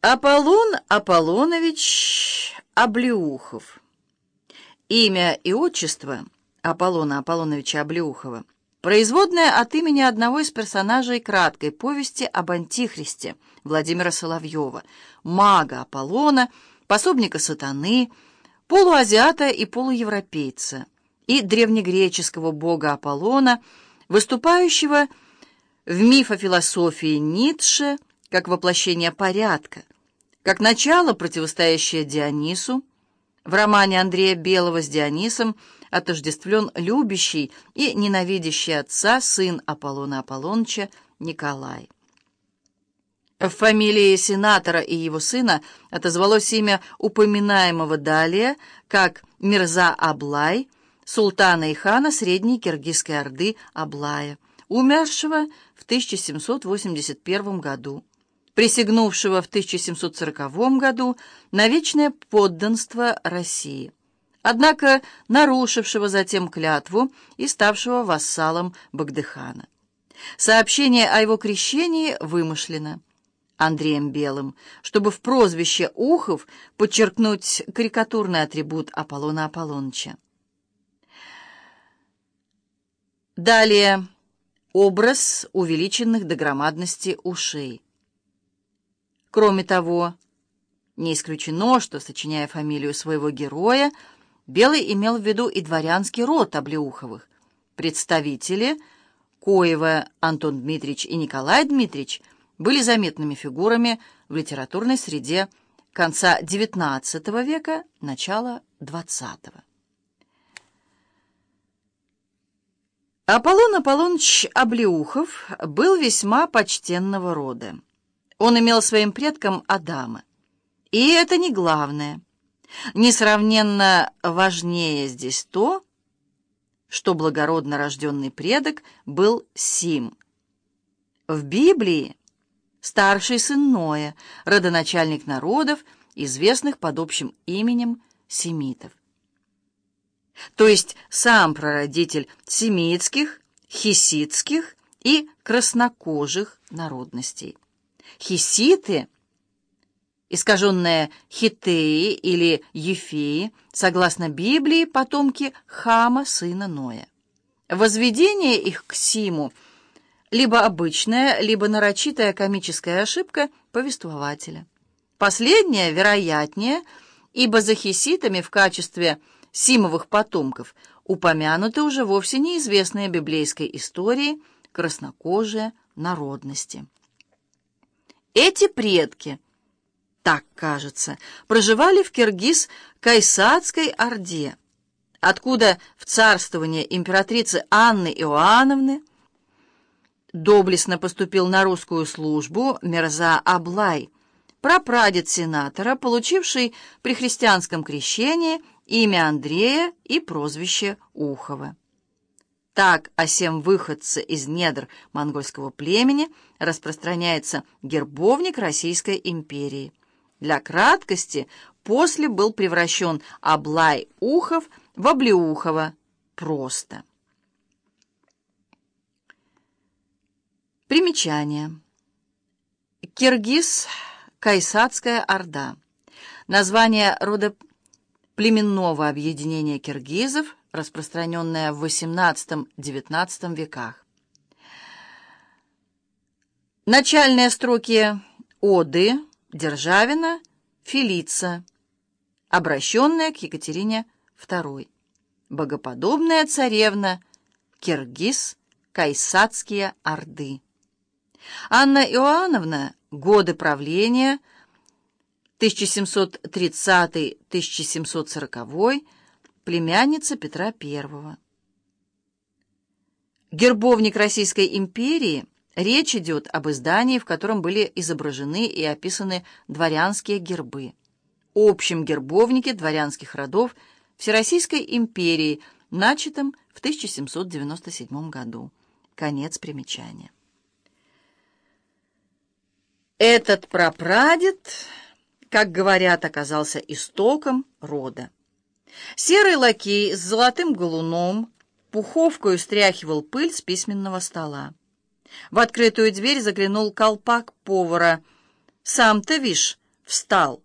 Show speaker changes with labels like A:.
A: Аполлон Аполлонович Облеухов. Имя и отчество Аполлона Аполлоновича Облеухова производное от имени одного из персонажей краткой повести об Антихристе Владимира Соловьева, мага Аполлона, пособника сатаны, полуазиата и полуевропейца, и древнегреческого бога Аполлона, выступающего в мифофилософии Ницше как воплощение порядка, как начало, противостоящее Дионису. В романе Андрея Белого с Дионисом отождествлен любящий и ненавидящий отца сын Аполлона Аполлонча Николай. В фамилии сенатора и его сына отозвалось имя упоминаемого далее как Мирза Аблай, султана и хана Средней Киргизской Орды Аблая, умершего в 1781 году присягнувшего в 1740 году на вечное подданство России, однако нарушившего затем клятву и ставшего вассалом Багдыхана. Сообщение о его крещении вымышлено Андреем Белым, чтобы в прозвище Ухов подчеркнуть карикатурный атрибут Аполлона Аполлоныча. Далее образ увеличенных до громадности ушей. Кроме того, не исключено, что, сочиняя фамилию своего героя, Белый имел в виду и дворянский род Облеуховых. Представители Коева Антон Дмитриевич и Николай Дмитриевич были заметными фигурами в литературной среде конца XIX века, начала XX. Аполлон Аполлоныч Облеухов был весьма почтенного рода. Он имел своим предком Адама. И это не главное. Несравненно важнее здесь то, что благородно рожденный предок был Сим. В Библии старший сын Ноя, родоначальник народов, известных под общим именем семитов. То есть сам прародитель семитских, хиситских и краснокожих народностей. Хиситы, искаженные хитеи или ефеи, согласно Библии, потомки Хама, сына Ноя. Возведение их к Симу либо обычная, либо нарочитая комическая ошибка повествователя. Последняя, вероятнее, ибо за хиситами в качестве симовых потомков упомянуты уже вовсе неизвестные библейской истории краснокожие народности. Эти предки, так кажется, проживали в Киргиз-Кайсадской Орде, откуда в царствование императрицы Анны Иоанновны доблестно поступил на русскую службу Мерза Аблай, прапрадед сенатора, получивший при христианском крещении имя Андрея и прозвище Ухова. Так о сем выходце из недр монгольского племени распространяется гербовник Российской империи. Для краткости после был превращен Аблай Ухов в Облеухова просто. Примечание. Киргиз, Кайсадская Орда. Название рода племенного объединения киргизов, распространенная в XVIII-XIX веках. Начальные строки «Оды», «Державина», «Фелица», обращенная к Екатерине II. Богоподобная царевна, Киргиз, Кайсадские Орды. Анна Иоанновна, годы правления 1730-1740 племянница Петра I. Гербовник Российской империи, речь идет об издании, в котором были изображены и описаны дворянские гербы. Общем гербовнике дворянских родов Всероссийской империи, начатом в 1797 году. Конец примечания. Этот прапрадед, как говорят, оказался истоком рода. Серый лакей с золотым галуном пуховкою стряхивал пыль с письменного стола. В открытую дверь заглянул колпак повара. «Сам-то, вишь, встал.